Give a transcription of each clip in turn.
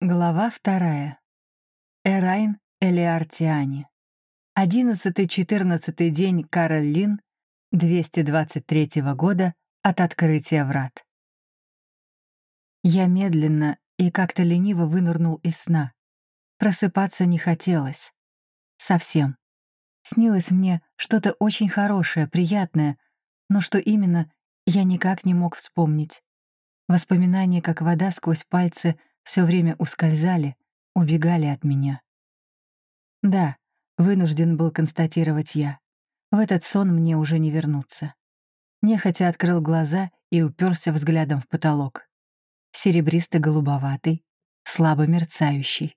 Глава вторая. Эрайн Элиартиани. 11-14 день Каролин 223 года от открытия врат. Я медленно и как-то лениво вынырнул из сна. Просыпаться не хотелось. Совсем. Снилось мне что-то очень хорошее, приятное, но что именно, я никак не мог вспомнить. Воспоминания, как вода сквозь пальцы — все время ускользали, убегали от меня. Да, вынужден был констатировать я. В этот сон мне уже не вернуться. Нехотя открыл глаза и уперся взглядом в потолок. Серебристо-голубоватый, слабо мерцающий.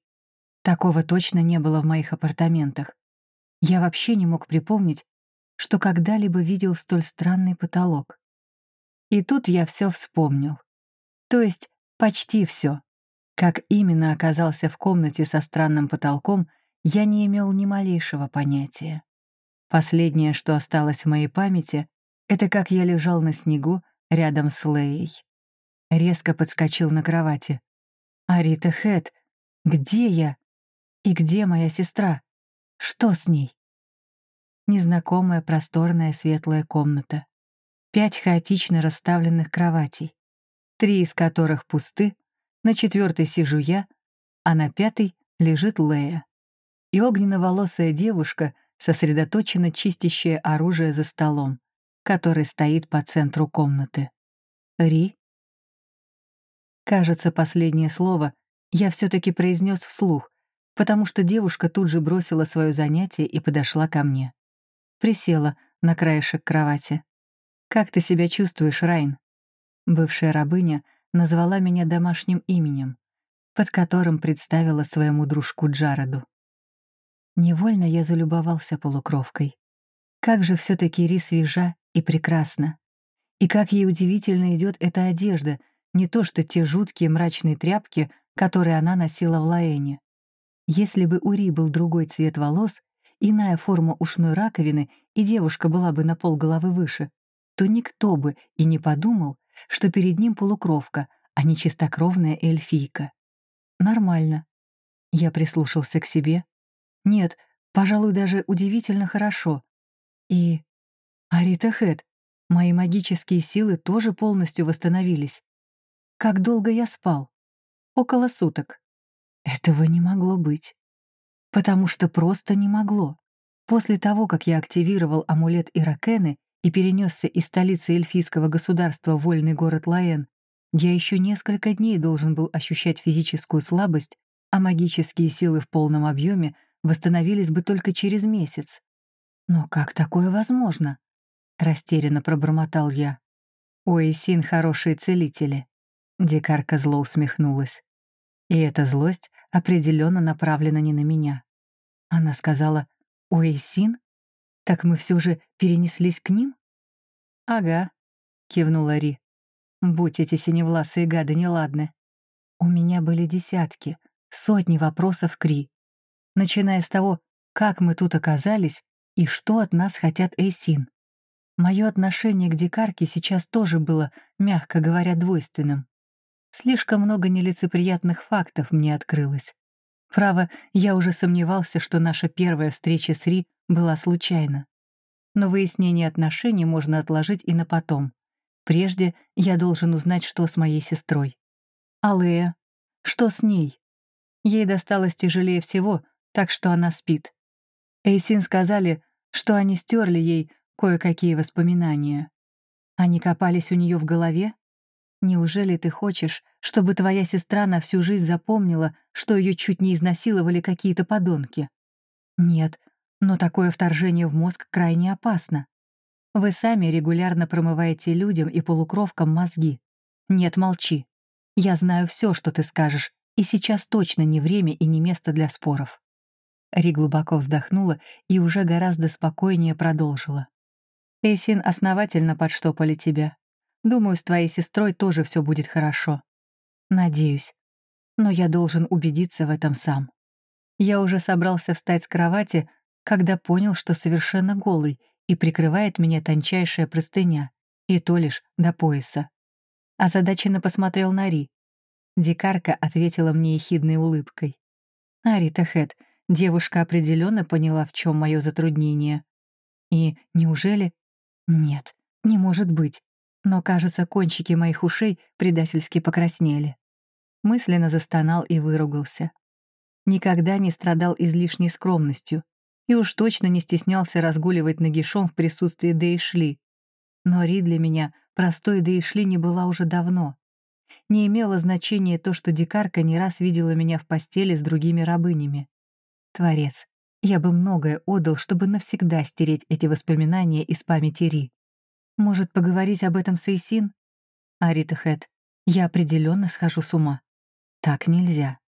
Такого точно не было в моих апартаментах. Я вообще не мог припомнить, что когда-либо видел столь странный потолок. И тут я все вспомнил. То есть почти все. Как именно оказался в комнате со странным потолком, я не имел ни малейшего понятия. Последнее, что осталось в моей памяти, это как я лежал на снегу рядом с Леей. Резко подскочил на кровати. «Арита Хэт, где я? И где моя сестра? Что с ней?» Незнакомая просторная светлая комната. Пять хаотично расставленных кроватей, три из которых пусты, на четвертой сижу я, а на пятой лежит Лея. И огненно-волосая девушка, сосредоточенно чистящая оружие за столом, который стоит по центру комнаты. Ри? Кажется, последнее слово я все-таки произнес вслух, потому что девушка тут же бросила свое занятие и подошла ко мне. Присела на краешек кровати. «Как ты себя чувствуешь, Райн?» Бывшая рабыня назвала меня домашним именем, под которым представила своему дружку Джароду. Невольно я залюбовался полукровкой. Как же все таки Ри свежа и прекрасна. И как ей удивительно идет эта одежда, не то что те жуткие мрачные тряпки, которые она носила в Лаэне. Если бы у Ри был другой цвет волос, иная форма ушной раковины, и девушка была бы на пол головы выше, то никто бы и не подумал, что перед ним полукровка, а не чистокровная эльфийка. Нормально. Я прислушался к себе. Нет, пожалуй, даже удивительно хорошо. И... Арита Хэт, мои магические силы тоже полностью восстановились. Как долго я спал? Около суток. Этого не могло быть. Потому что просто не могло. После того, как я активировал амулет Иракены и перенесся из столицы эльфийского государства вольный город Лаэн, я еще несколько дней должен был ощущать физическую слабость, а магические силы в полном объеме восстановились бы только через месяц. «Но как такое возможно?» — растерянно пробормотал я. «У Эйсин хорошие целители», — дикарка зло усмехнулась. И эта злость определенно направлена не на меня. Она сказала «У Эйсин?» Так мы все же перенеслись к ним? Ага, кивнула Ри. Будь эти синевласые гады неладны. У меня были десятки, сотни вопросов к Ри. Начиная с того, как мы тут оказались и что от нас хотят Эйсин. Мое отношение к дикарке сейчас тоже было, мягко говоря, двойственным. Слишком много нелицеприятных фактов мне открылось. Право, я уже сомневался, что наша первая встреча с Ри была случайна. Но выяснение отношений можно отложить и на потом. Прежде я должен узнать, что с моей сестрой. Аллея. Что с ней? Ей досталось тяжелее всего, так что она спит. Эйсин сказали, что они стерли ей кое-какие воспоминания. Они копались у нее в голове? Неужели ты хочешь, чтобы твоя сестра на всю жизнь запомнила, что ее чуть не изнасиловали какие-то подонки? Нет, но такое вторжение в мозг крайне опасно. Вы сами регулярно промываете людям и полукровкам мозги. Нет, молчи. Я знаю все, что ты скажешь, и сейчас точно не время и не место для споров». Ри глубоко вздохнула и уже гораздо спокойнее продолжила. «Эйсин основательно подштопали тебя. Думаю, с твоей сестрой тоже все будет хорошо. Надеюсь. Но я должен убедиться в этом сам. Я уже собрался встать с кровати, когда понял, что совершенно голый, и прикрывает меня тончайшая простыня, и то лишь до пояса. Озадаченно посмотрел на Ри. Дикарка ответила мне ехидной улыбкой. «Арита Хэт, девушка определенно поняла, в чем мое затруднение. И неужели... Нет, не может быть. Но, кажется, кончики моих ушей предательски покраснели. Мысленно застонал и выругался. Никогда не страдал излишней скромностью и уж точно не стеснялся разгуливать нагишом в присутствии Дейшли. Но Ри для меня простой Дейшли не была уже давно. Не имело значения то, что дикарка не раз видела меня в постели с другими рабынями. Творец, я бы многое отдал, чтобы навсегда стереть эти воспоминания из памяти Ри. Может, поговорить об этом с Эйсин? Арита Хэт, я определенно схожу с ума. Так нельзя.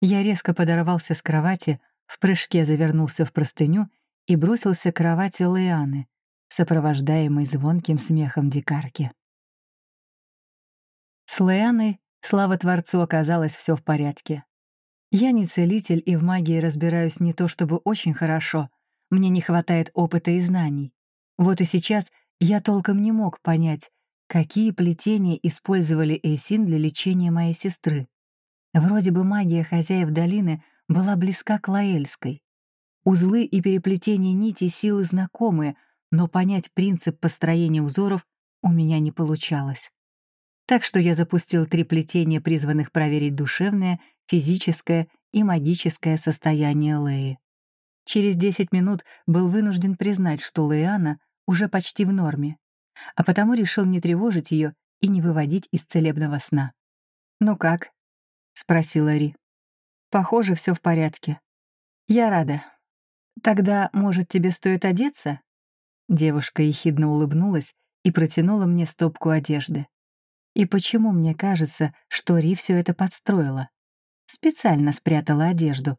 Я резко подорвался с кровати, в прыжке завернулся в простыню и бросился к кровати Леаны, сопровождаемой звонким смехом дикарки. С Леаной, слава Творцу, оказалось все в порядке. Я не целитель и в магии разбираюсь не то чтобы очень хорошо, мне не хватает опыта и знаний. Вот и сейчас я толком не мог понять, какие плетения использовали Эйсин для лечения моей сестры. Вроде бы магия хозяев долины была близка к Лаэльской. Узлы и переплетения нити силы знакомые, но понять принцип построения узоров у меня не получалось. Так что я запустил три плетения, призванных проверить душевное, физическое и магическое состояние Леи. Через 10 минут был вынужден признать, что Леяна уже почти в норме, а потому решил не тревожить ее и не выводить из целебного сна. «Ну как?» — спросила Ри. «Похоже, все в порядке. Я рада. Тогда, может, тебе стоит одеться?» Девушка ехидно улыбнулась и протянула мне стопку одежды. И почему мне кажется, что Ри все это подстроила? Специально спрятала одежду.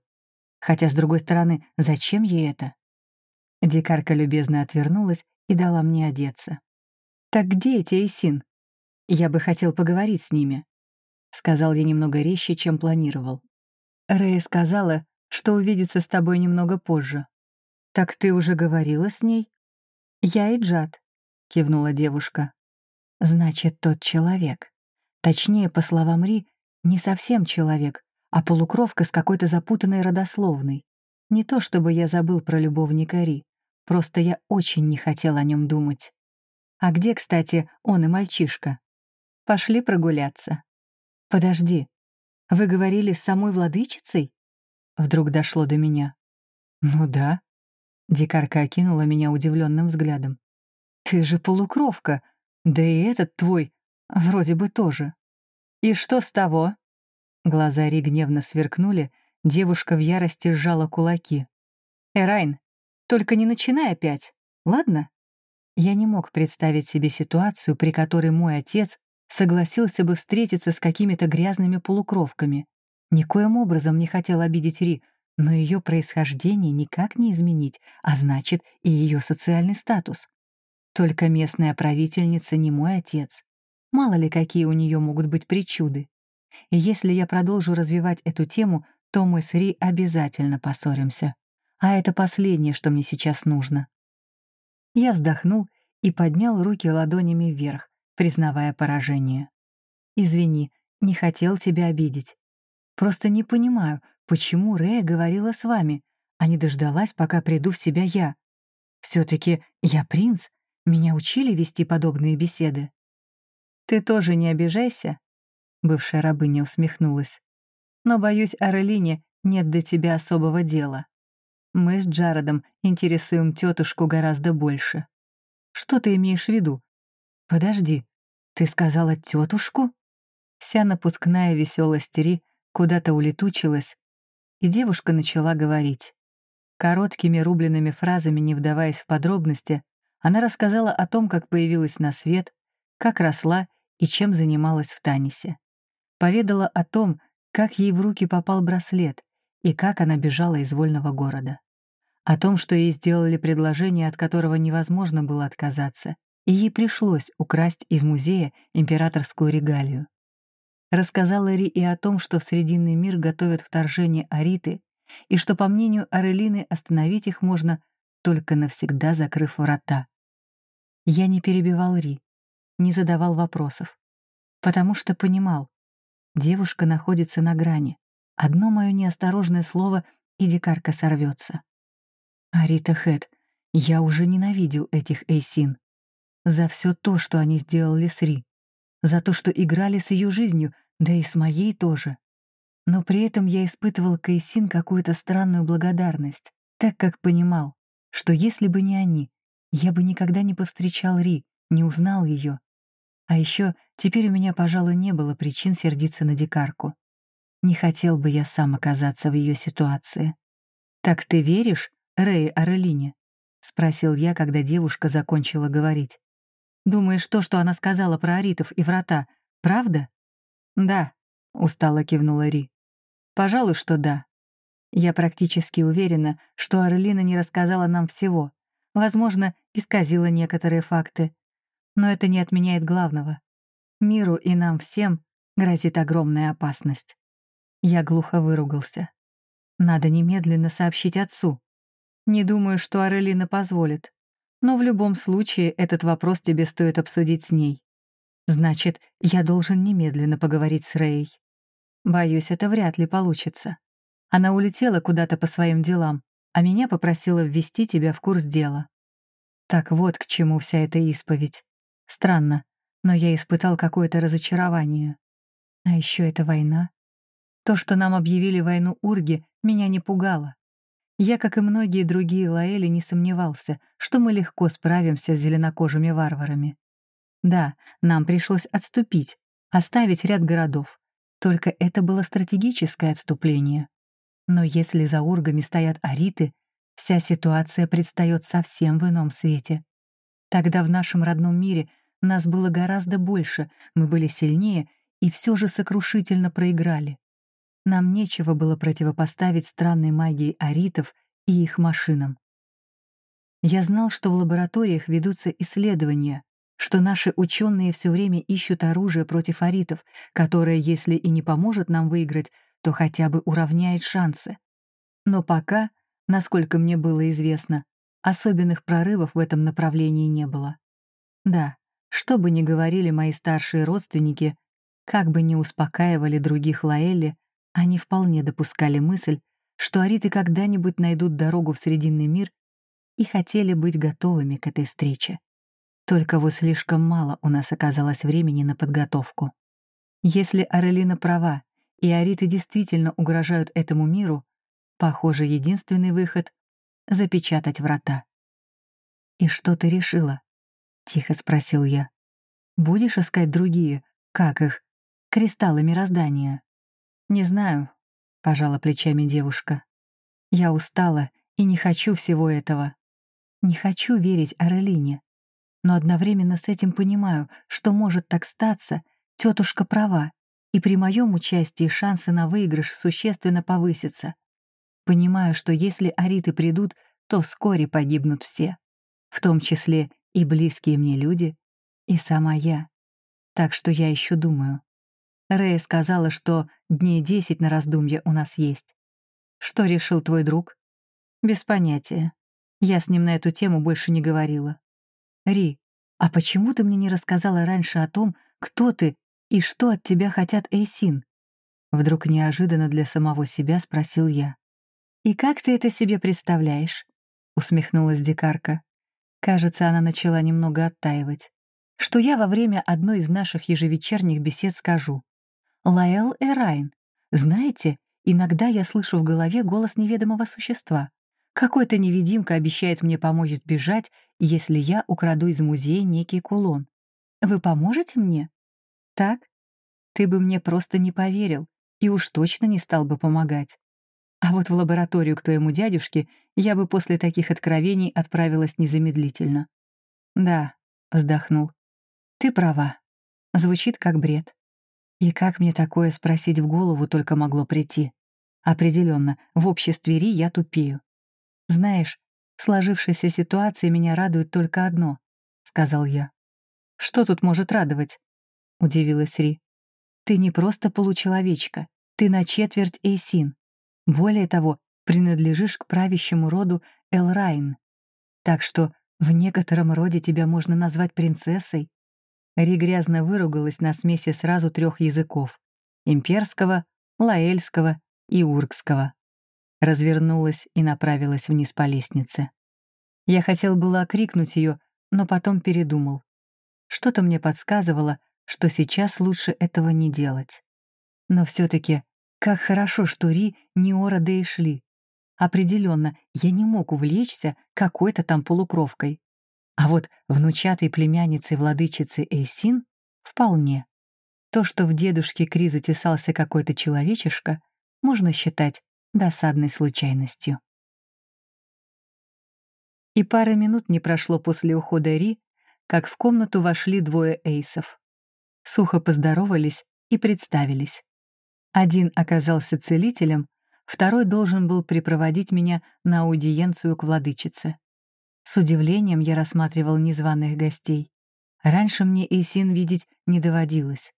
Хотя, с другой стороны, зачем ей это? Дикарка любезно отвернулась и дала мне одеться. «Так где эти Эйсин? Я бы хотел поговорить с ними», — сказал я немного резче, чем планировал. Рэя сказала, что увидится с тобой немного позже. «Так ты уже говорила с ней?» «Я и Джад», — кивнула девушка. «Значит, тот человек. Точнее, по словам Ри, не совсем человек, а полукровка с какой-то запутанной родословной. Не то чтобы я забыл про любовника Ри, просто я очень не хотел о нем думать. А где, кстати, он и мальчишка? Пошли прогуляться. Подожди, вы говорили с самой владычицей? Вдруг дошло до меня. Ну да. Дикарка окинула меня удивленным взглядом. Ты же полукровка, да и этот твой вроде бы тоже. И что с того? Глаза Ри гневно сверкнули, девушка в ярости сжала кулаки. «Эрайн, только не начинай опять, ладно?» Я не мог представить себе ситуацию, при которой мой отец согласился бы встретиться с какими-то грязными полукровками. Никоим образом не хотел обидеть Ри, но ее происхождение никак не изменить, а значит, и ее социальный статус. Только местная правительница не мой отец. Мало ли, какие у нее могут быть причуды. И если я продолжу развивать эту тему, то мы с Ри обязательно поссоримся. А это последнее, что мне сейчас нужно. Я вздохнул и поднял руки ладонями вверх, признавая поражение. «Извини, не хотел тебя обидеть. Просто не понимаю, почему Рэя говорила с вами, а не дождалась, пока приду в себя я. все таки я принц, меня учили вести подобные беседы». «Ты тоже не обижайся», Бывшая рабыня усмехнулась. «Но, боюсь, Арелине нет до тебя особого дела. Мы с Джародом интересуем тетушку гораздо больше. Что ты имеешь в виду? Подожди, ты сказала тетушку? Вся напускная веселость Ри куда-то улетучилась, и девушка начала говорить. Короткими рубленными фразами, не вдаваясь в подробности, она рассказала о том, как появилась на свет, как росла и чем занималась в Танисе поведала о том, как ей в руки попал браслет и как она бежала из вольного города. О том, что ей сделали предложение, от которого невозможно было отказаться, и ей пришлось украсть из музея императорскую регалию. Рассказала Ри и о том, что в Срединный мир готовят вторжение Ариты, и что, по мнению Арелины, остановить их можно, только навсегда закрыв врата. Я не перебивал Ри, не задавал вопросов, потому что понимал, девушка находится на грани. Одно мое неосторожное слово, и дикарка сорвется. Арита Хэт, я уже ненавидел этих Эйсин. За все то, что они сделали с Ри. За то, что играли с ее жизнью, да и с моей тоже. Но при этом я испытывал к Эйсин какую-то странную благодарность, так как понимал, что если бы не они, я бы никогда не повстречал Ри, не узнал ее. А еще теперь у меня, пожалуй, не было причин сердиться на дикарку. Не хотел бы я сам оказаться в ее ситуации. «Так ты веришь Рэй Арелине?» — спросил я, когда девушка закончила говорить. «Думаешь, то, что она сказала про аритов и врата, правда?» «Да», — устало кивнула Ри. «Пожалуй, что да. Я практически уверена, что Арелина не рассказала нам всего. Возможно, исказила некоторые факты. Но это не отменяет главного. Миру и нам всем грозит огромная опасность. Я глухо выругался. Надо немедленно сообщить отцу. Не думаю, что Арелина позволит. Но в любом случае этот вопрос тебе стоит обсудить с ней. Значит, я должен немедленно поговорить с Рэй. Боюсь, это вряд ли получится. Она улетела куда-то по своим делам, а меня попросила ввести тебя в курс дела. Так вот к чему вся эта исповедь. Странно, но я испытал какое-то разочарование. А еще эта война. То, что нам объявили войну Урги, меня не пугало. Я, как и многие другие Лаэли, не сомневался, что мы легко справимся с зеленокожими варварами. Да, нам пришлось отступить, оставить ряд городов. Только это было стратегическое отступление. Но если за ургами стоят ариты, вся ситуация предстает совсем в ином свете. Тогда в нашем родном мире нас было гораздо больше, мы были сильнее и все же сокрушительно проиграли. Нам нечего было противопоставить странной магии аритов и их машинам. Я знал, что в лабораториях ведутся исследования, что наши ученые все время ищут оружие против аритов, которое, если и не поможет нам выиграть, то хотя бы уравняет шансы. Но пока, насколько мне было известно, особенных прорывов в этом направлении не было. Да, что бы ни говорили мои старшие родственники, как бы ни успокаивали других Лаэлли, они вполне допускали мысль, что ариты когда-нибудь найдут дорогу в Срединный мир и хотели быть готовыми к этой встрече. Только вот слишком мало у нас оказалось времени на подготовку. Если Арелина права, и ариты действительно угрожают этому миру, похоже, единственный выход — запечатать врата. «И что ты решила?» — тихо спросил я. «Будешь искать другие, как их, кристаллы мироздания?» «Не знаю», — пожала плечами девушка. «Я устала и не хочу всего этого. Не хочу верить Арелине. Но одновременно с этим понимаю, что может так статься, тетушка права, и при моем участии шансы на выигрыш существенно повысятся. Понимаю, что если ариты придут, то вскоре погибнут все, в том числе и близкие мне люди, и сама я. Так что я еще думаю. Рэя сказала, что дней десять на раздумье у нас есть. Что решил твой друг? Без понятия. Я с ним на эту тему больше не говорила. Ри, а почему ты мне не рассказала раньше о том, кто ты и что от тебя хотят Эйсин? Вдруг неожиданно для самого себя спросил я. «И как ты это себе представляешь?» — усмехнулась дикарка. Кажется, она начала немного оттаивать. «Что я во время одной из наших ежевечерних бесед скажу. Лаэл Эрайн, знаете, иногда я слышу в голове голос неведомого существа. Какой-то невидимка обещает мне помочь сбежать, если я украду из музея некий кулон. Вы поможете мне? Так? Ты бы мне просто не поверил и уж точно не стал бы помогать. А вот в лабораторию к твоему дядюшке я бы после таких откровений отправилась незамедлительно. Да, вздохнул. Ты права. Звучит как бред. И как мне такое спросить в голову только могло прийти? Определенно, в обществе Ри я тупею. Знаешь, сложившейся ситуации меня радует только одно, сказал я. Что тут может радовать? Удивилась Ри. Ты не просто получеловечка, ты на четверть Эйсин. Более того, принадлежишь к правящему роду Элрайн. Так что в некотором роде тебя можно назвать принцессой. Ри грязно выругалась на смеси сразу трех языков. имперского, лаэльского и уркского. Развернулась и направилась вниз по лестнице. Я хотел было окрикнуть ее, но потом передумал. Что-то мне подсказывало, что сейчас лучше этого не делать. Но все таки как хорошо, что Ри не Ора да и шли. Определенно, я не мог увлечься какой-то там полукровкой. А вот внучатой племянницей владычицы Эйсин — вполне. То, что в дедушке Кри затесался какой-то человечишка, можно считать досадной случайностью. И пары минут не прошло после ухода Ри, как в комнату вошли двое эйсов. Сухо поздоровались и представились. Один оказался целителем, второй должен был припроводить меня на аудиенцию к владычице. С удивлением я рассматривал незваных гостей. Раньше мне Эйсин видеть не доводилось.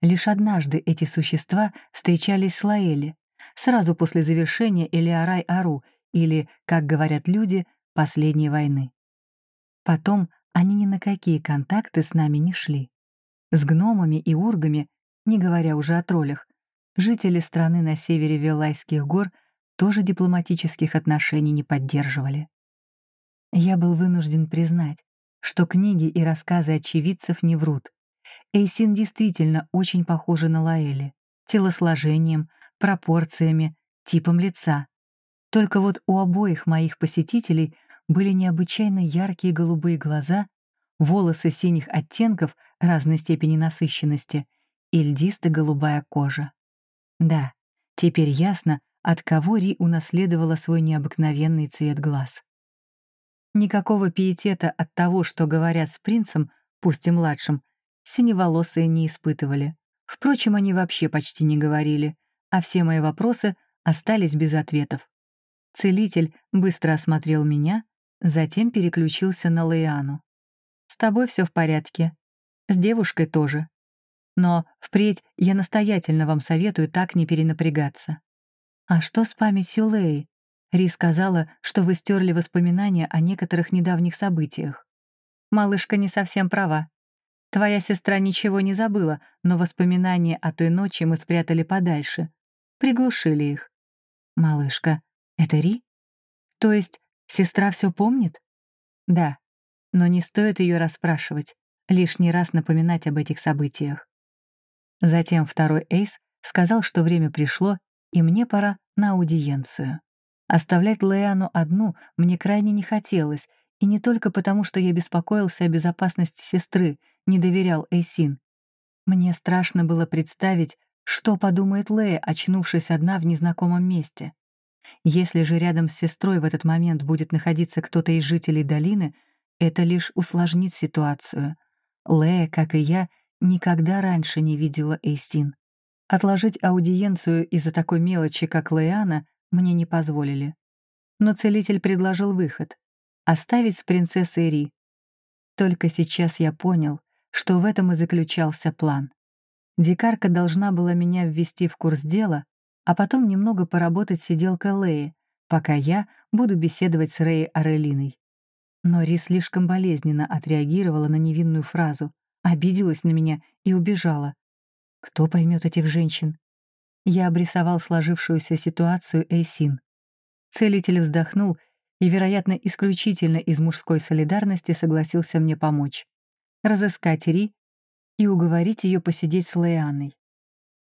Лишь однажды эти существа встречались с Лаэли, сразу после завершения Элиарай-Ару, или, как говорят люди, последней войны. Потом они ни на какие контакты с нами не шли. С гномами и ургами, не говоря уже о троллях, жители страны на севере Вилайских гор тоже дипломатических отношений не поддерживали. Я был вынужден признать, что книги и рассказы очевидцев не врут. Эйсин действительно очень похожа на Лаэли. Телосложением, пропорциями, типом лица. Только вот у обоих моих посетителей были необычайно яркие голубые глаза, волосы синих оттенков разной степени насыщенности и льдисто-голубая кожа. Да, теперь ясно, от кого Ри унаследовала свой необыкновенный цвет глаз. Никакого пиетета от того, что говорят с принцем, пусть и младшим, синеволосые не испытывали. Впрочем, они вообще почти не говорили, а все мои вопросы остались без ответов. Целитель быстро осмотрел меня, затем переключился на Лейану. «С тобой все в порядке. С девушкой тоже. Но впредь я настоятельно вам советую так не перенапрягаться. А что с памятью Леи? Ри сказала, что вы стерли воспоминания о некоторых недавних событиях. Малышка не совсем права. Твоя сестра ничего не забыла, но воспоминания о той ночи мы спрятали подальше. Приглушили их. Малышка, это Ри? То есть сестра все помнит? Да, но не стоит ее расспрашивать, лишний раз напоминать об этих событиях. Затем второй эйс сказал, что время пришло, и мне пора на аудиенцию. Оставлять Леану одну мне крайне не хотелось, и не только потому, что я беспокоился о безопасности сестры, не доверял Эйсин. Мне страшно было представить, что подумает Лея, очнувшись одна в незнакомом месте. Если же рядом с сестрой в этот момент будет находиться кто-то из жителей долины, это лишь усложнит ситуацию. Лея, как и я, никогда раньше не видела Эйстин. Отложить аудиенцию из-за такой мелочи, как Леяна, мне не позволили. Но целитель предложил выход — оставить с принцессой Ри. Только сейчас я понял, что в этом и заключался план. Дикарка должна была меня ввести в курс дела, а потом немного поработать сиделкой Леи, пока я буду беседовать с Рэй Арелиной. Но Ри слишком болезненно отреагировала на невинную фразу — обиделась на меня и убежала. Кто поймет этих женщин? Я обрисовал сложившуюся ситуацию Эйсин. Целитель вздохнул и, вероятно, исключительно из мужской солидарности согласился мне помочь. Разыскать Ри и уговорить ее посидеть с Леаной.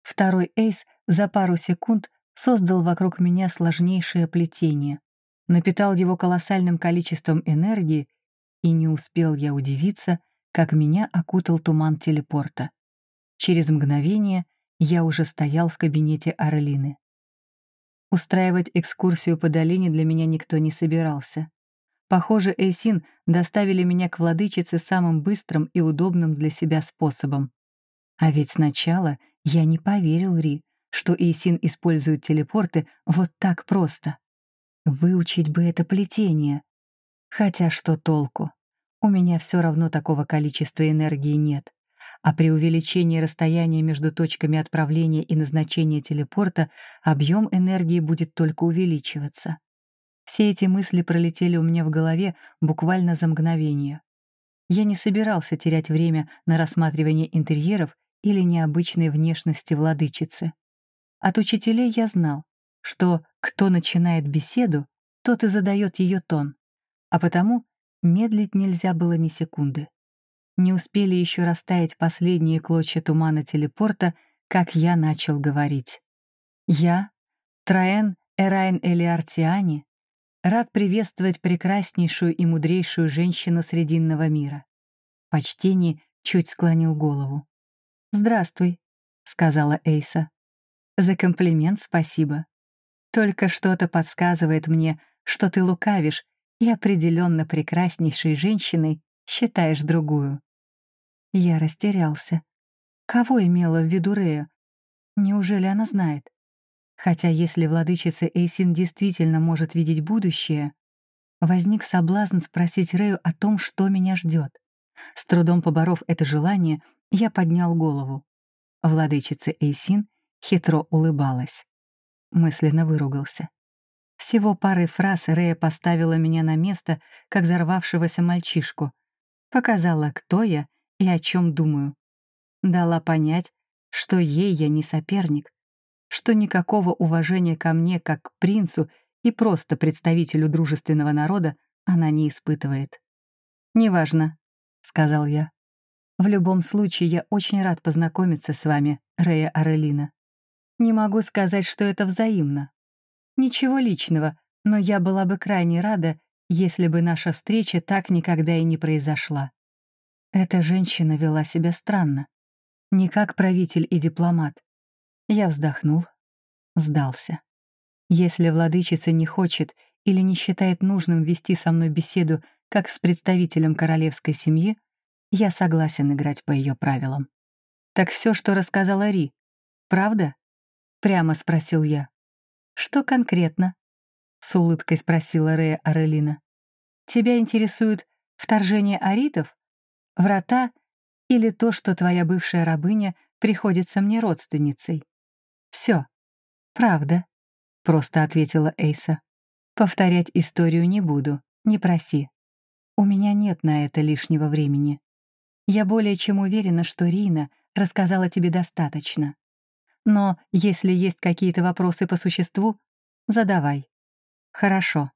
Второй Эйс за пару секунд создал вокруг меня сложнейшее плетение, напитал его колоссальным количеством энергии, и не успел я удивиться — как меня окутал туман телепорта. Через мгновение я уже стоял в кабинете Орлины. Устраивать экскурсию по долине для меня никто не собирался. Похоже, Эйсин доставили меня к владычице самым быстрым и удобным для себя способом. А ведь сначала я не поверил Ри, что Эйсин использует телепорты вот так просто. Выучить бы это плетение. Хотя что толку? У меня все равно такого количества энергии нет. А при увеличении расстояния между точками отправления и назначения телепорта объем энергии будет только увеличиваться. Все эти мысли пролетели у меня в голове буквально за мгновение. Я не собирался терять время на рассматривание интерьеров или необычной внешности владычицы. От учителей я знал, что кто начинает беседу, тот и задает ее тон, а потому медлить нельзя было ни секунды. Не успели еще растаять последние клочья тумана телепорта, как я начал говорить. Я, Траэн Эрайн Элиартиани, рад приветствовать прекраснейшую и мудрейшую женщину Срединного мира. Почтение чуть склонил голову. «Здравствуй», — сказала Эйса. «За комплимент спасибо. Только что-то подсказывает мне, что ты лукавишь и определенно прекраснейшей женщиной считаешь другую». Я растерялся. Кого имела в виду Рея? Неужели она знает? Хотя если владычица Эйсин действительно может видеть будущее, возник соблазн спросить Рэю о том, что меня ждет. С трудом поборов это желание, я поднял голову. Владычица Эйсин хитро улыбалась. Мысленно выругался. Всего парой фраз Рэя поставила меня на место, как взорвавшегося мальчишку. Показала, кто я и о чем думаю. Дала понять, что ей я не соперник, что никакого уважения ко мне как к принцу и просто представителю дружественного народа она не испытывает. «Неважно», — сказал я. «В любом случае, я очень рад познакомиться с вами, Рея Арелина. Не могу сказать, что это взаимно. Ничего личного, но я была бы крайне рада, если бы наша встреча так никогда и не произошла. Эта женщина вела себя странно. Не как правитель и дипломат. Я вздохнул, сдался. Если владычица не хочет или не считает нужным вести со мной беседу как с представителем королевской семьи, я согласен играть по ее правилам. «Так все, что рассказала Ри, правда?» — прямо спросил я. «Что конкретно?» — с улыбкой спросила Рея Арелина. «Тебя интересует вторжение аритов, врата или то, что твоя бывшая рабыня приходится мне родственницей?» «Все, правда», — просто ответила Эйса. «Повторять историю не буду, не проси. У меня нет на это лишнего времени. Я более чем уверена, что Рина рассказала тебе достаточно. Но если есть какие-то вопросы по существу, задавай. Хорошо.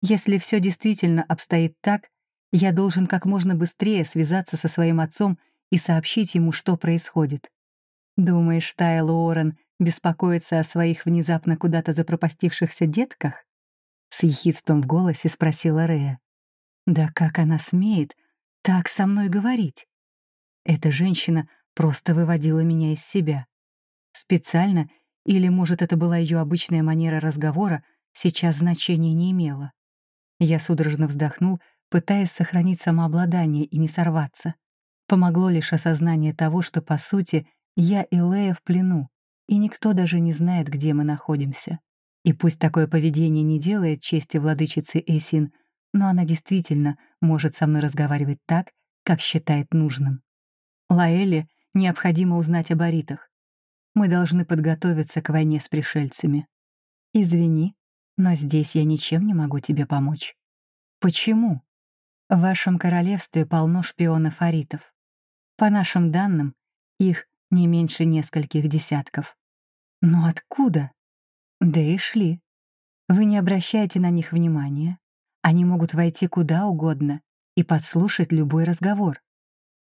Если все действительно обстоит так, я должен как можно быстрее связаться со своим отцом и сообщить ему, что происходит. Думаешь, Тайла Уоррен беспокоится о своих внезапно куда-то запропастившихся детках? С ехидством в голосе спросила Рея. Да как она смеет так со мной говорить? Эта женщина просто выводила меня из себя. Специально, или, может, это была ее обычная манера разговора, сейчас значения не имела. Я судорожно вздохнул, пытаясь сохранить самообладание и не сорваться. Помогло лишь осознание того, что, по сути, я и Лея в плену, и никто даже не знает, где мы находимся. И пусть такое поведение не делает чести владычицы Эсин, но она действительно может со мной разговаривать так, как считает нужным. Лаэле необходимо узнать о баритах. Мы должны подготовиться к войне с пришельцами. Извини, но здесь я ничем не могу тебе помочь. Почему? В вашем королевстве полно шпионов-аритов. По нашим данным, их не меньше нескольких десятков. Но откуда? Да и шли. Вы не обращайте на них внимания. Они могут войти куда угодно и подслушать любой разговор.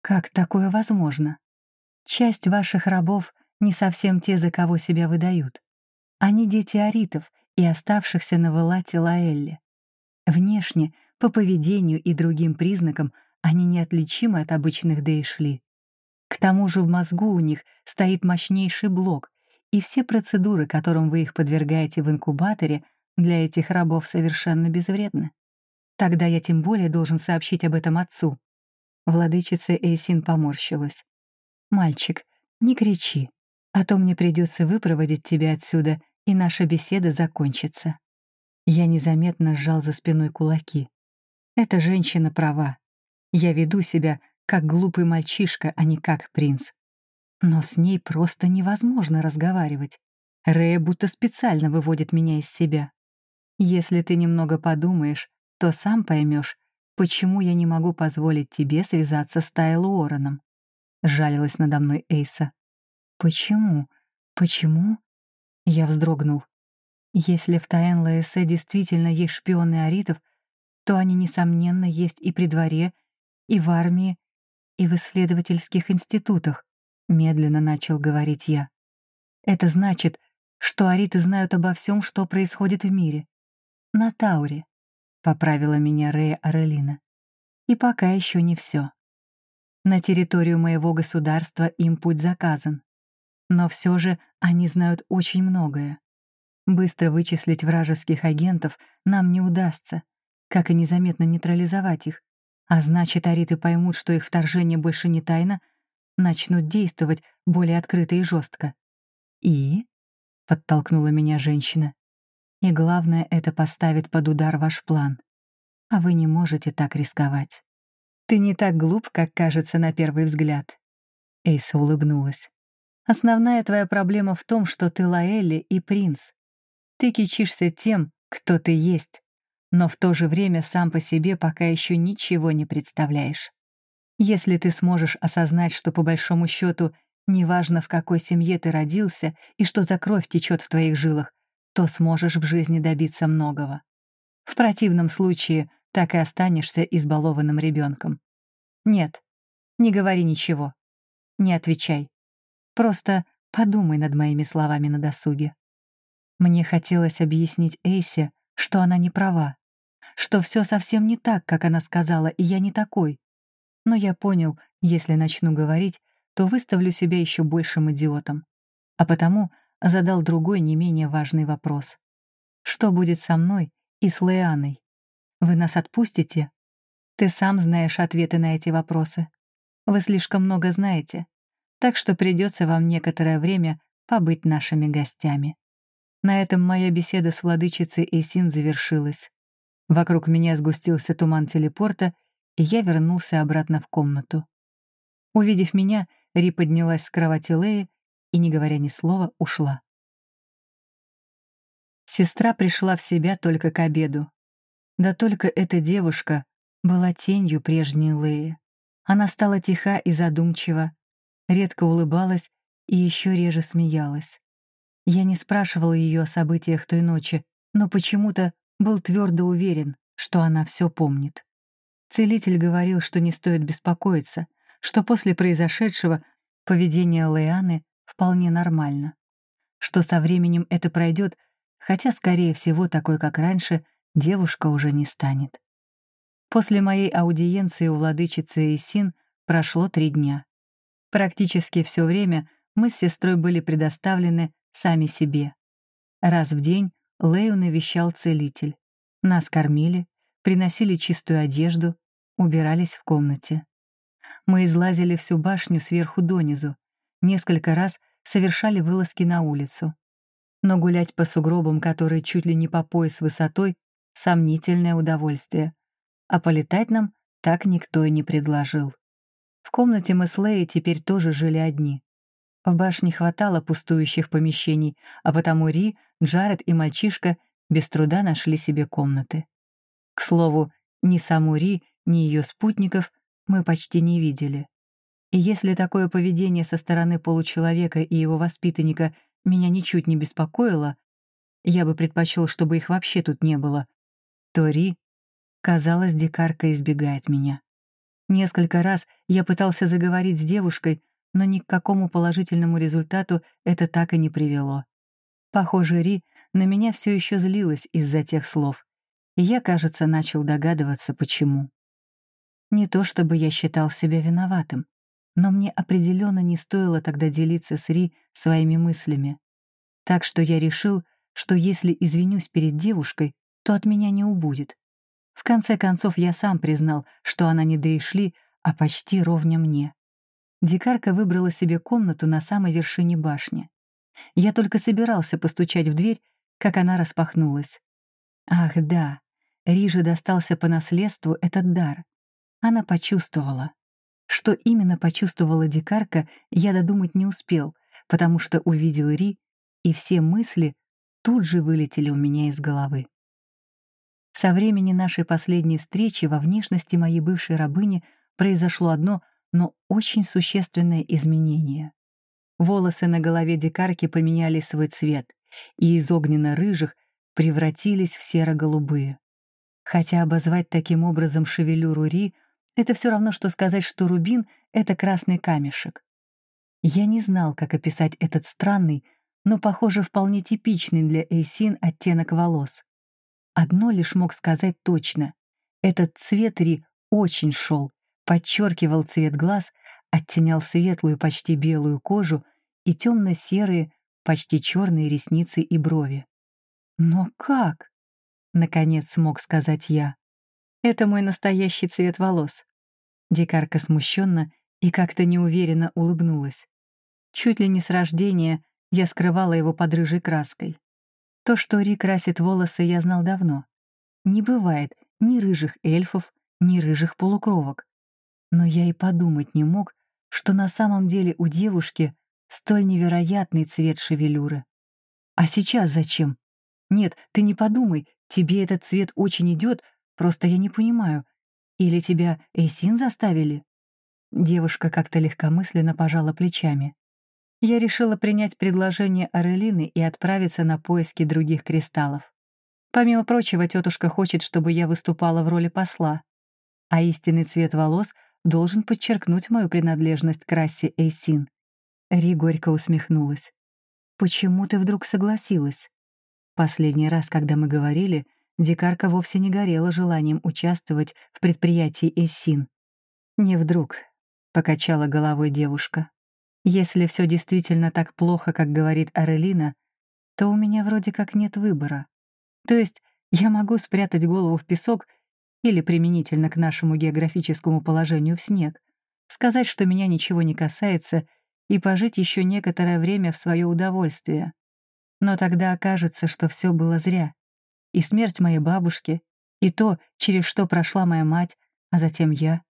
Как такое возможно? Часть ваших рабов не совсем те, за кого себя выдают. Они дети аритов и оставшихся на Валате Лаэлле. Внешне, по поведению и другим признакам, они неотличимы от обычных дейшли. К тому же в мозгу у них стоит мощнейший блок, и все процедуры, которым вы их подвергаете в инкубаторе, для этих рабов совершенно безвредны. Тогда я тем более должен сообщить об этом отцу. Владычица Эйсин поморщилась. «Мальчик, не кричи, а то мне придется выпроводить тебя отсюда, и наша беседа закончится». Я незаметно сжал за спиной кулаки. Эта женщина права. Я веду себя как глупый мальчишка, а не как принц. Но с ней просто невозможно разговаривать. Рэя будто специально выводит меня из себя. Если ты немного подумаешь, то сам поймешь, почему я не могу позволить тебе связаться с Тайл Уорреном. — жалилась надо мной Эйса. «Почему? Почему?» Я вздрогнул. Если в Таэн-Лаэсе действительно есть шпионы аритов, то они, несомненно, есть и при дворе, и в армии, и в исследовательских институтах, медленно начал говорить я. Это значит, что ариты знают обо всем, что происходит в мире. На Тауре, поправила меня Рея Арелина. И пока еще не все. На территорию моего государства им путь заказан. Но все же они знают очень многое. Быстро вычислить вражеских агентов нам не удастся, как и незаметно нейтрализовать их. А значит, ариты поймут, что их вторжение больше не тайна, начнут действовать более открыто и жестко. «И?» — подтолкнула меня женщина. «И главное, это поставит под удар ваш план. А вы не можете так рисковать. Ты не так глуп, как кажется на первый взгляд». Эйса улыбнулась. «Основная твоя проблема в том, что ты Лаэлли и принц. Ты кичишься тем, кто ты есть, но в то же время сам по себе пока еще ничего не представляешь. Если ты сможешь осознать, что по большому счету неважно в какой семье ты родился и что за кровь течет в твоих жилах, то сможешь в жизни добиться многого. В противном случае так и останешься избалованным ребенком. Нет, не говори ничего. Не отвечай. Просто подумай над моими словами на досуге. Мне хотелось объяснить Эйсе, что она не права, что все совсем не так, как она сказала, и я не такой. Но я понял, если начну говорить, то выставлю себя еще большим идиотом. А потому задал другой не менее важный вопрос. Что будет со мной и с Леаной? Вы нас отпустите? Ты сам знаешь ответы на эти вопросы. Вы слишком много знаете, так что придется вам некоторое время побыть нашими гостями. На этом моя беседа с владычицей Эйсин завершилась. Вокруг меня сгустился туман телепорта, и я вернулся обратно в комнату. Увидев меня, Ри поднялась с кровати Леи и, не говоря ни слова, ушла. Сестра пришла в себя только к обеду. Да только эта девушка была тенью прежней Леи. Она стала тиха и задумчива, редко улыбалась и еще реже смеялась. Я не спрашивал ее о событиях той ночи, но почему-то был твердо уверен, что она все помнит. Целитель говорил, что не стоит беспокоиться, что после произошедшего поведение Леаны вполне нормально, что со временем это пройдет, хотя, скорее всего, такой, как раньше, девушка уже не станет. После моей аудиенции у владычицы Исин прошло три дня. Практически все время мы с сестрой были предоставлены сами себе. Раз в день Лею навещал целитель. Нас кормили, приносили чистую одежду, убирались в комнате. Мы излазили всю башню сверху донизу, несколько раз совершали вылазки на улицу. Но гулять по сугробам, которые чуть ли не по пояс высотой, — сомнительное удовольствие. А полетать нам так никто и не предложил. В комнате мы с Леей теперь тоже жили одни. В башне хватало пустующих помещений, а потому Ри, Джаред и мальчишка без труда нашли себе комнаты. К слову, ни саму Ри, ни ее спутников мы почти не видели. И если такое поведение со стороны получеловека и его воспитанника меня ничуть не беспокоило, я бы предпочел, чтобы их вообще тут не было, то Ри, казалось, дикарка избегает меня. Несколько раз я пытался заговорить с девушкой, но ни к какому положительному результату это так и не привело. Похоже, Ри на меня все еще злилась из-за тех слов, и я, кажется, начал догадываться, почему. Не то чтобы я считал себя виноватым, но мне определенно не стоило тогда делиться с Ри своими мыслями. Так что я решил, что если извинюсь перед девушкой, то от меня не убудет. В конце концов, я сам признал, что она не Дейшли, а почти ровня мне. Дикарка выбрала себе комнату на самой вершине башни. Я только собирался постучать в дверь, как она распахнулась. Ах, да, Риже достался по наследству этот дар. Она почувствовала. Что именно почувствовала дикарка, я додумать не успел, потому что увидел Ри, и все мысли тут же вылетели у меня из головы. Со времени нашей последней встречи во внешности моей бывшей рабыни произошло одно но очень существенное изменение. Волосы на голове дикарки поменяли свой цвет, и из огненно-рыжих превратились в серо-голубые. Хотя обозвать таким образом шевелюру Ри — это все равно, что сказать, что рубин — это красный камешек. Я не знал, как описать этот странный, но, похоже, вполне типичный для Эйсин оттенок волос. Одно лишь мог сказать точно. Этот цвет Ри очень шел, подчеркивал цвет глаз, оттенял светлую, почти белую кожу и темно-серые, почти черные ресницы и брови. «Но как?» — наконец смог сказать я. «Это мой настоящий цвет волос». Дикарка смущенно и как-то неуверенно улыбнулась. Чуть ли не с рождения я скрывала его под рыжей краской. То, что Ри красит волосы, я знал давно. Не бывает ни рыжих эльфов, ни рыжих полукровок. Но я и подумать не мог, что на самом деле у девушки столь невероятный цвет шевелюры. А сейчас зачем? Нет, ты не подумай, тебе этот цвет очень идет, просто я не понимаю. Или тебя Эйсин заставили? Девушка как-то легкомысленно пожала плечами я решила принять предложение Арелины и отправиться на поиски других кристаллов. Помимо прочего, тетушка хочет, чтобы я выступала в роли посла, а истинный цвет волос должен подчеркнуть мою принадлежность к расе Эйсин. Ри горько усмехнулась. «Почему ты вдруг согласилась?» Последний раз, когда мы говорили, дикарка вовсе не горела желанием участвовать в предприятии Эйсин. «Не вдруг», — покачала головой девушка. Если все действительно так плохо, как говорит Арелина, то у меня вроде как нет выбора. То есть я могу спрятать голову в песок или применительно к нашему географическому положению в снег, сказать, что меня ничего не касается, и пожить еще некоторое время в свое удовольствие. Но тогда окажется, что все было зря. И смерть моей бабушки, и то, через что прошла моя мать, а затем я.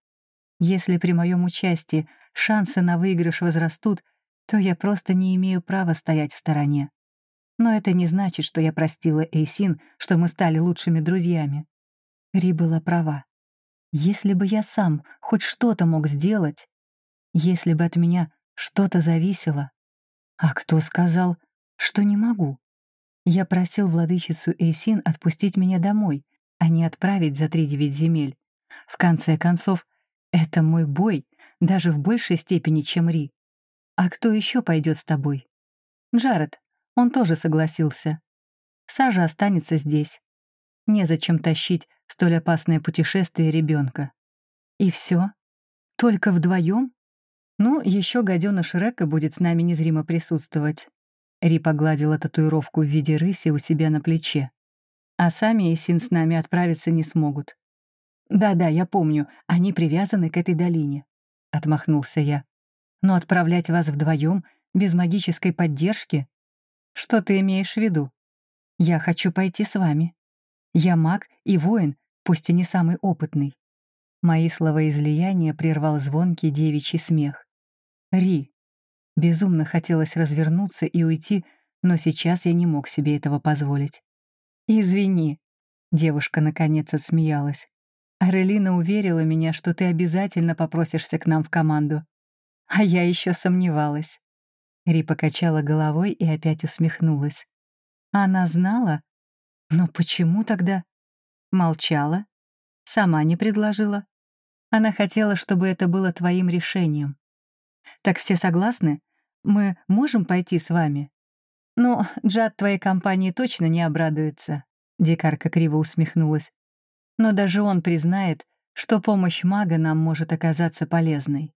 Если при моем участии шансы на выигрыш возрастут, то я просто не имею права стоять в стороне. Но это не значит, что я простила Эйсин, что мы стали лучшими друзьями. Ри была права. Если бы я сам хоть что-то мог сделать, если бы от меня что-то зависело. А кто сказал, что не могу? Я просил владычицу Эйсин отпустить меня домой, а не отправить за три девять земель. В конце концов, это мой бой, даже в большей степени, чем Ри. А кто еще пойдет с тобой? Джаред. Он тоже согласился. Сажа останется здесь. Незачем тащить столь опасное путешествие ребенка. И все? Только вдвоем? Ну, еще гаденыш Река будет с нами незримо присутствовать. Ри погладила татуировку в виде рыси у себя на плече. А сами и Син с нами отправиться не смогут. «Да-да, я помню, они привязаны к этой долине», — отмахнулся я. «Но отправлять вас вдвоем без магической поддержки? Что ты имеешь в виду? Я хочу пойти с вами. Я маг и воин, пусть и не самый опытный». Мои словоизлияния прервал звонкий девичий смех. «Ри!» Безумно хотелось развернуться и уйти, но сейчас я не мог себе этого позволить. «Извини», — девушка наконец отсмеялась. Арелина уверила меня, что ты обязательно попросишься к нам в команду. А я еще сомневалась. Ри покачала головой и опять усмехнулась. Она знала? Но почему тогда? Молчала? Сама не предложила? Она хотела, чтобы это было твоим решением. Так все согласны? Мы можем пойти с вами? Ну, Джад твоей компании точно не обрадуется. Дикарка криво усмехнулась но даже он признает, что помощь мага нам может оказаться полезной.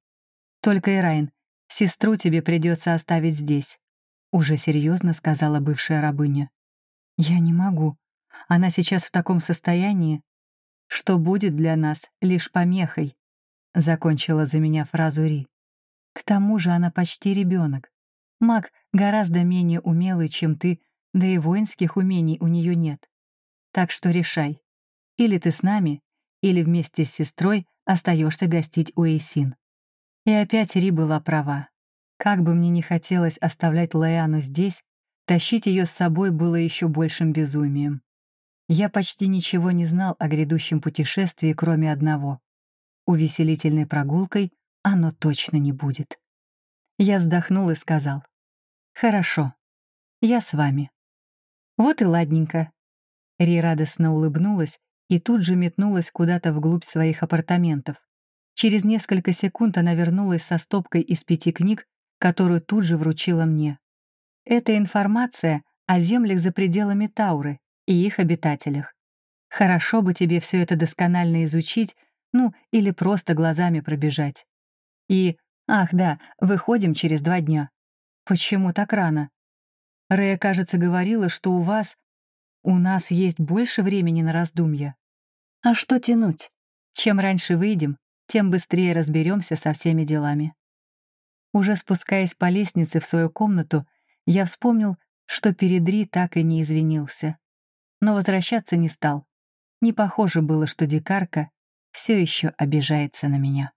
Только, Ирайн, сестру тебе придется оставить здесь», — уже серьезно сказала бывшая рабыня. «Я не могу. Она сейчас в таком состоянии, что будет для нас лишь помехой», — закончила за меня фразу Ри. «К тому же она почти ребенок. Маг гораздо менее умелый, чем ты, да и воинских умений у нее нет. Так что решай, или ты с нами, или вместе с сестрой остаешься гостить у Эйсин. И опять Ри была права. Как бы мне ни хотелось оставлять Лаяну здесь, тащить ее с собой было еще большим безумием. Я почти ничего не знал о грядущем путешествии, кроме одного. Увеселительной прогулкой оно точно не будет. Я вздохнул и сказал. «Хорошо, я с вами». «Вот и ладненько». Ри радостно улыбнулась и тут же метнулась куда-то вглубь своих апартаментов. Через несколько секунд она вернулась со стопкой из пяти книг, которую тут же вручила мне. Это информация о землях за пределами Тауры и их обитателях. Хорошо бы тебе все это досконально изучить, ну, или просто глазами пробежать. И, ах да, выходим через два дня. Почему так рано? Рэя, кажется, говорила, что у вас... У нас есть больше времени на раздумья. А что тянуть? Чем раньше выйдем, тем быстрее разберемся со всеми делами. Уже спускаясь по лестнице в свою комнату, я вспомнил, что перед Ри так и не извинился. Но возвращаться не стал. Не похоже было, что дикарка все еще обижается на меня.